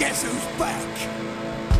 Guess who's back?